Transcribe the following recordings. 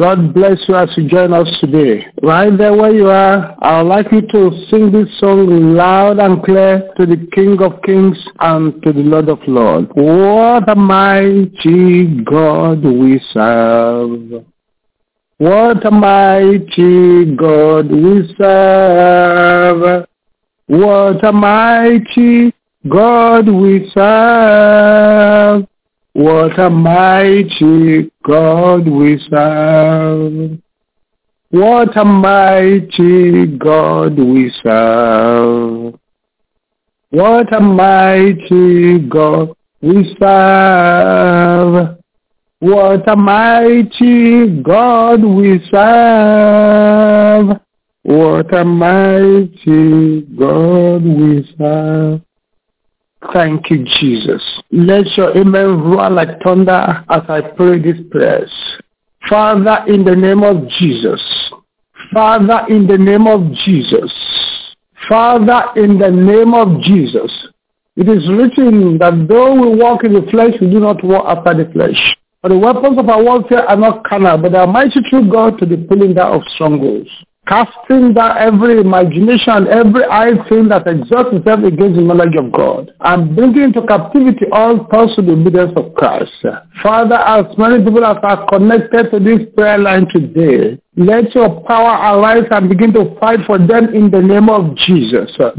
God bless you as you join us today. Right there where you are, I would like you to sing this song loud and clear to the King of Kings and to the Lord of Lords. What a mighty God we serve. What a mighty God we serve. What a mighty God we serve. What a mighty God we serve. What a mighty God we serve. What a mighty God we serve. What a mighty God we serve. What a mighty God we serve. Thank you, Jesus. Let your amen roar like thunder as I pray these prayers. Father, in the name of Jesus. Father, in the name of Jesus. Father, in the name of Jesus. It is written that though we walk in the flesh, we do not walk after the flesh. For the weapons of our warfare are not carnal, but are mighty through God to the pulling down of strongholds casting down every imagination, every high thing that exalts itself against the knowledge of God, and bringing into captivity all thoughts to the obedience of Christ. Father, as many people as are connected to this prayer line today, let your power arise and begin to fight for them in the name of Jesus. Every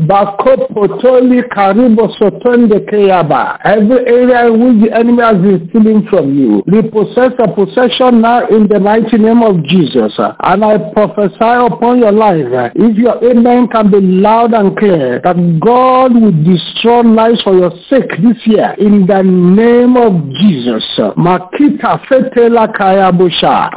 area in which the enemy has been stealing from you, repossess the possession now in the mighty name of Jesus. And I prophesy upon your life, if your amen can be loud and clear, that God will destroy lives for your sake this year in the name of Jesus. I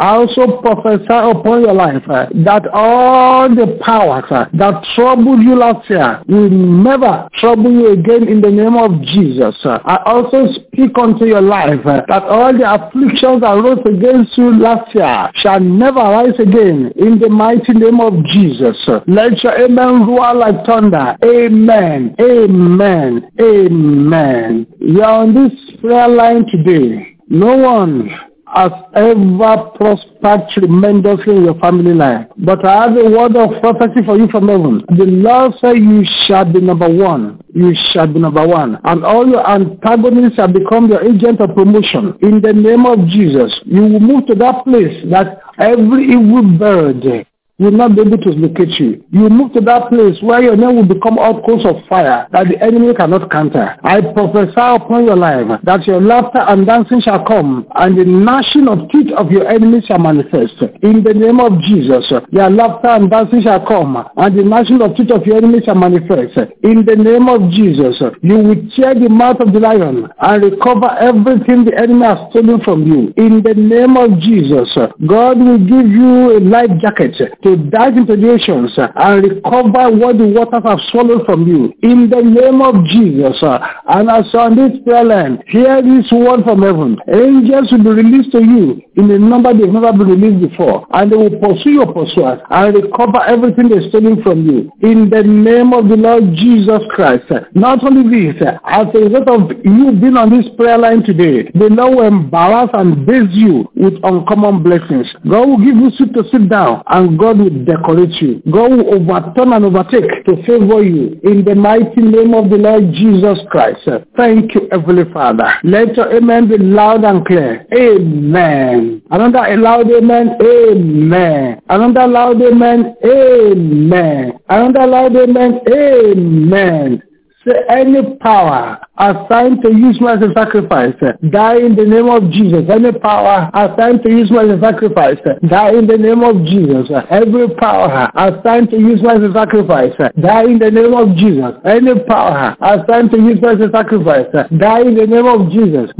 also prophesy upon your life uh, that all the powers uh, that troubled you last year will never trouble you again in the name of Jesus. Uh, I also speak unto your life uh, that all the afflictions that rose against you last year shall never rise again in the mighty name of Jesus. Let your amen roar like thunder. Amen. Amen. Amen. You are on this prayer line today. No one has ever prospered tremendously in your family life. But I have a word of prophecy for you from heaven. The Lord said you shall be number one. You shall be number one. And all your antagonists shall become your agent of promotion. In the name of Jesus, you will move to that place that every evil bird will not be able to locate you. You move to that place where your name will become outcoast of fire that the enemy cannot counter. I prophesy upon your life that your laughter and dancing shall come and the gnashing of teeth of your enemies shall manifest. In the name of Jesus, your laughter and dancing shall come and the gnashing of teeth of your enemies shall manifest. In the name of Jesus, you will tear the mouth of the lion and recover everything the enemy has stolen from you. In the name of Jesus, God will give you a life jacket to dive into the oceans and recover what the waters have swallowed from you. In the name of Jesus. And as on this prayer line, hear this word from heaven. Angels will be released to you in a number they've never been released before. And they will pursue your pursuers and recover everything they've stolen from you. In the name of the Lord Jesus Christ. Not only this, as a result of you being on this prayer line today, the Lord will embarrass and base you with uncommon blessings. God will give you to sit down and God will decorate you. God will overturn and overtake to favor you in the mighty name of the Lord Jesus Christ. Thank you, Heavenly Father. Let your amen be loud and clear. Amen. Another loud amen. Amen. Another loud amen. Amen. Another loud amen. Amen. Say any power assigned to use me as a sacrifice, die in the name of Jesus. Any power assigned to use me as a sacrifice, die in the name of Jesus. Every power assigned to use me as a sacrifice, die in the name of Jesus. Any power assigned to use me as a sacrifice, die in the name of Jesus.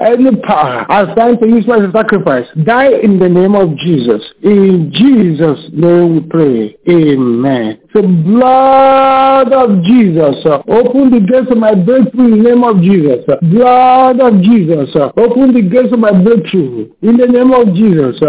Any power assigned to use me as a sacrifice, die in the name of Jesus. In Jesus' name we pray. Amen. The blood of Jesus, open the gates of my breakthrough in the name of Jesus. Blood of Jesus, open the gates of my breakthrough in the name of Jesus.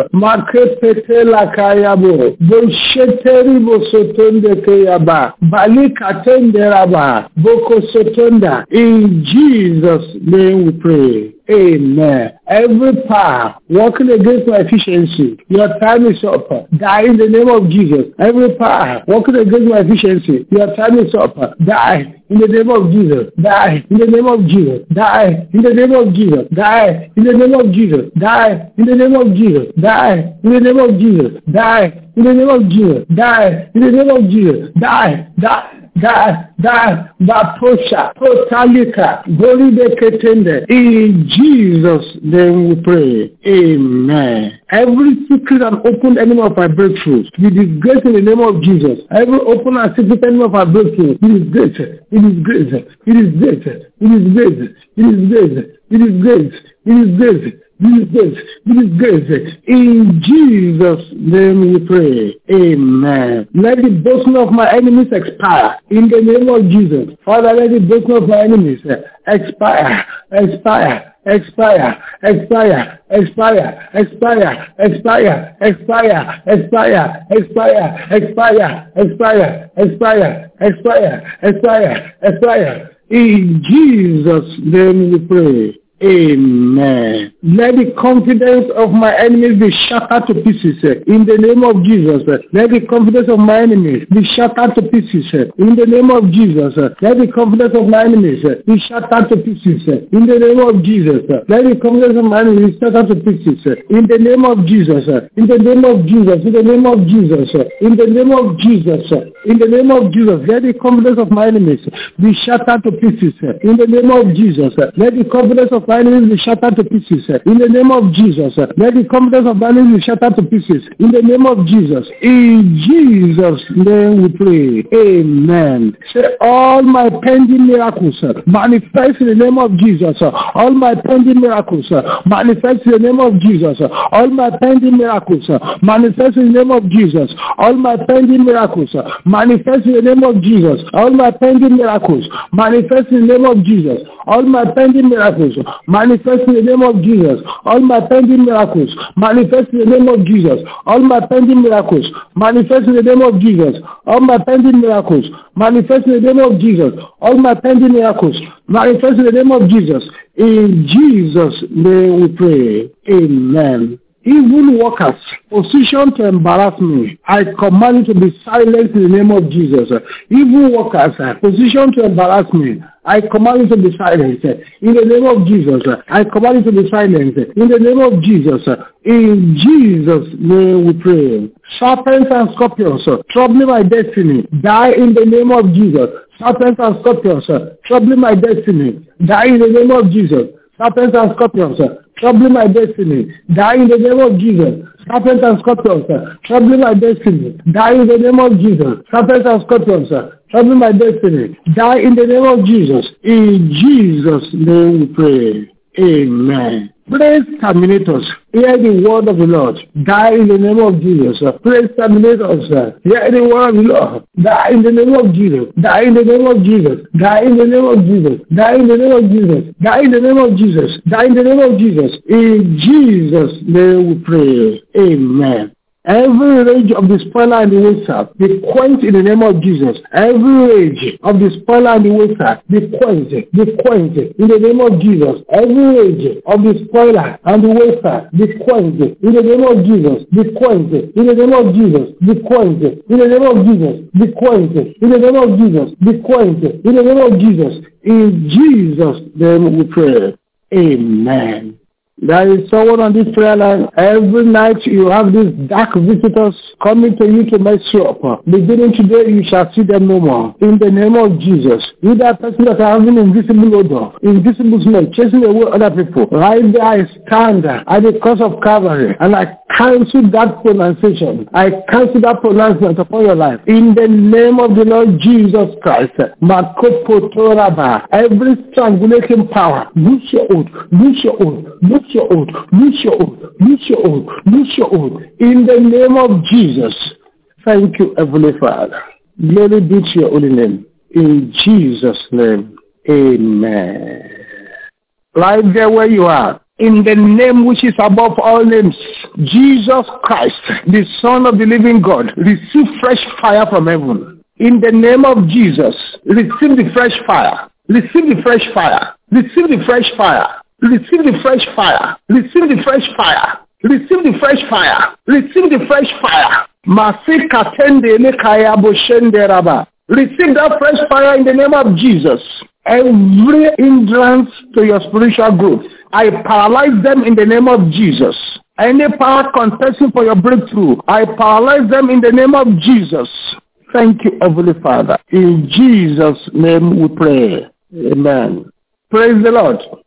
Bosheteri. In Jesus' name we pray. Amen. Every power working against my efficiency, your time is up. Die in the name of Jesus. Every power working against my efficiency, your time is up. Die in the name of Jesus. Die in the name of Jesus. Die in the name of Jesus. Die in the name of Jesus. Die in the name of Jesus. Die in the name of Jesus. Die in the name of Jesus. Die in the name of Jesus. Die. Die that that that posha totalika golibeketende. In Jesus name we pray. Amen. Every secret and open enemy of our breakthroughs be disgraced in the name of Jesus. Every open and secret enemy of our breakthrough it. Is great it. Is great it. Is great it. Is great it. Is great it. Is great it. is great this is grace. This is grace. In Jesus' name we pray. Amen. Let the boasting of my enemies expire. In the name of Jesus. Father, let the boasting of my enemies expire. Expire. Expire, expire, expire, expire, expire, expire, expire, expire, expire, expire, expire, expire, expire, expire. In Jesus' name we pray. Amen. Let the confidence of my enemies be shattered to pieces in the name of Jesus. Let the confidence of my enemies be shattered to pieces in the name of Jesus. Let the confidence of my enemies be shattered to pieces in the name of Jesus. Let the confidence of my enemies be shattered to pieces in the name of Jesus. In the name of Jesus. In the name of Jesus. In the name of Jesus. In the name of Jesus. Let the confidence of my enemies be shattered to pieces in the name of Jesus. Let the confidence of enemies be shattered to pieces. In the name of Jesus. Let the confidence of enemies be shattered to pieces. In the name of Jesus. In Jesus' name we pray. Amen. Say all my pending miracles manifest in the name of Jesus. All my pending miracles manifest in the name of Jesus. All my pending miracles manifest in the name of Jesus. All my pending miracles manifest in the name of Jesus. All my pending miracles manifest in the name of Jesus. All my pending miracles manifest in the name of Jesus. All my pending miracles manifest in the name of Jesus. All my pending miracles manifest in the name of Jesus. All my pending miracles manifest in the name of Jesus. All my pending miracles manifest in the name of Jesus. In Jesus' name we pray. Amen. Evil workers positioned to embarrass me, I command you to be silent in the name of Jesus. Evil workers positioned to embarrass me, I command you to be silent. In the name of Jesus, I command you to be silent. In the name of Jesus, in Jesus' name we pray. Serpents and scorpions, troubling my destiny, die in the name of Jesus. Serpents and scorpions, troubling my destiny, die in the name of Jesus. Serpents and scorpions, troubling my destiny, die in the name of Jesus. Serpents and scorpions, troubling my destiny, die in the name of Jesus. Serpents and scorpions, troubling my destiny, die in the name of Jesus. In Jesus' name we pray. Amen. Praise terminators, hear the word of the Lord. Die in the name of Jesus. Praise terminators, hear the word of the Lord. Die in the name of Jesus. Die in the name of Jesus. Die in the name of Jesus. Die in the name of Jesus. Die in the name of Jesus. Die in the name of Jesus. In Jesus' name we pray. Amen. Every rage of the spoiler and the waster be quenched in the name of Jesus. Every rage of the spoiler and the waster be quenched, be quenched in the name of Jesus. Every rage of the spoiler and the waster be quenched in the name of Jesus. Be quenched in the name of Jesus. Be quenched in the name of Jesus. Be quenched in the name of Jesus. Be quenched in the name of Jesus. In Jesus' name we pray. Amen. There is someone on this prayer line. Every night you have these dark visitors coming to you to mess you up. Beginning today, you shall see them no more. In the name of Jesus. You that person that are having invisible odor, invisible smell, chasing away other people. Right there I stand at the cross of Calvary and I cancel that pronunciation. I cancel that pronouncement upon your life. In the name of the Lord Jesus Christ. Every strangulating power, loose your oath, loose your oath, your oath, loose your oath, loose your oath, loose your oath. In the name of Jesus. Thank you, Heavenly Father. Glory be to your holy name. In Jesus' name. Amen. Right there where you are. In the name which is above all names, Jesus Christ, the Son of the living God, receive fresh fire from heaven. In the name of Jesus, receive the fresh fire. Receive the fresh fire. Receive the fresh fire. Receive the fresh fire. Receive the fresh fire. Receive the fresh fire. Receive the fresh fire. Receive that fresh fire in the name of Jesus. Every hindrance to your spiritual growth, I paralyze them in the name of Jesus. Any power contesting for your breakthrough, I paralyze them in the name of Jesus. Thank you, Heavenly Father. In Jesus' name we pray. Amen. Praise the Lord.